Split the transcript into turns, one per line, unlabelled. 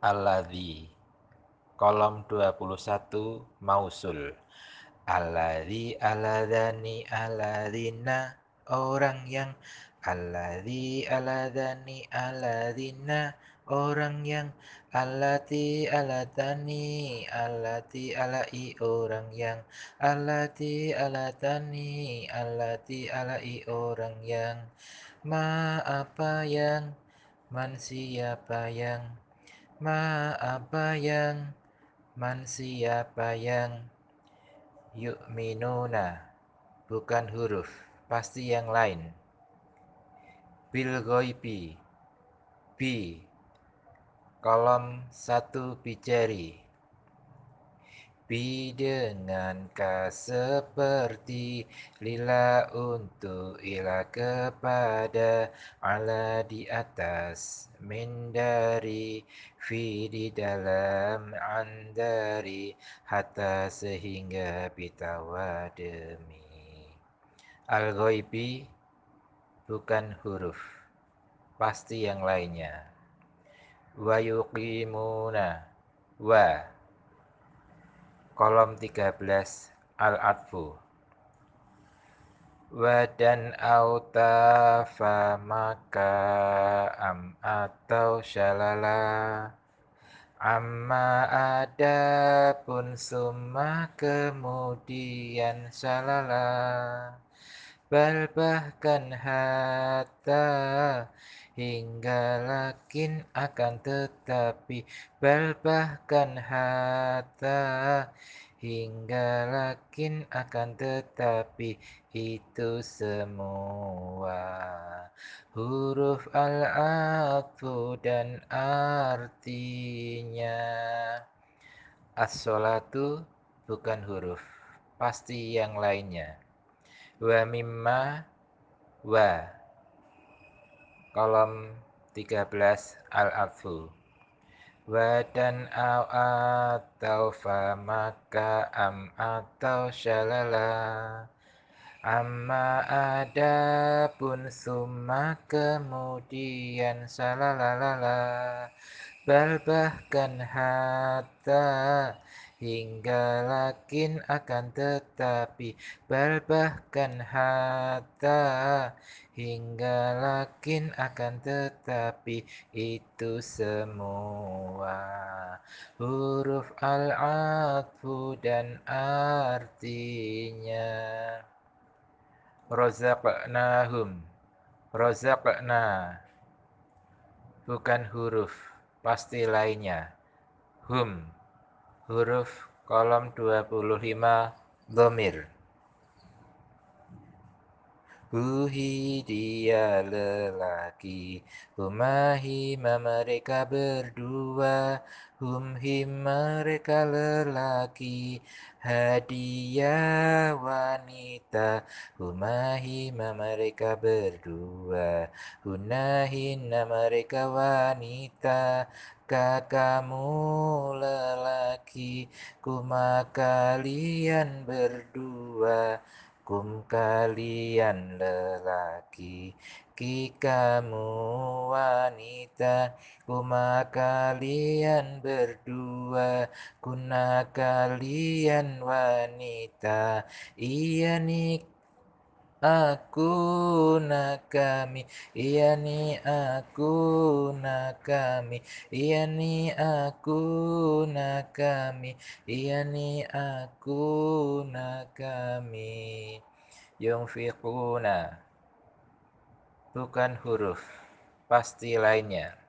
Alladzi kolom 21 mausul. Alladzi aladani aladina orang yang Alladzi aladani aladina orang yang Allati alatani Allati alai orang yang Allati alatani Allati alai orang yang Ma apa yang Man siapa yang Ma apa yang? Man siapa yang? Yuk minuna Bukan huruf Pasti yang lain. Bil goibi Bi. Kolom satu bicari Bi dengan ka seperti lila untuk ila kepada ala di atas min dari fi di dalam an dari hatta sehingga bitawa demi. Al ghaibi bukan huruf pasti yang lainnya. Wa yuqimuna wa kolom 13 al-atfu wa dan autafa maka am atau syalala amma ada pun summa kemudian syalala bal bahkan hatta hingga lakin akan tetapi bal bahkan hatta hingga lakin akan tetapi itu semua. Huruf al-atfu dan artinya. As-salatu bukan huruf pasti yang lainnya. Wa mimma wa kolom 13 al-afu wa dan au atau fa maka am atau syalala amma ada pun summa kemudian salalalala. Bal bahkan hatta hingga lakin akan tetapi bal bahkan hatta hingga lakin akan tetapi itu semua huruf al-atfu dan artinya. Rozaqnahum rozaqna bukan huruf pasti lainnya. Hum huruf kolom 25 domir Huhi dia lelaki Humahi mereka berdua. Humhi mereka lelaki Hadiah wanita. Humahi mereka berdua. Hunahin mereka wanita Kakamu lelaki Kuma kalian berdua. Kum kalian lelaki ki kamu wanita. Kuma kalian berdua kuna kalian wanita. Iya nih aku nak kami iya nih aku nak kami iya nih aku nak kami iya nih aku nak kami yunfiquna bukan huruf pasti lainnya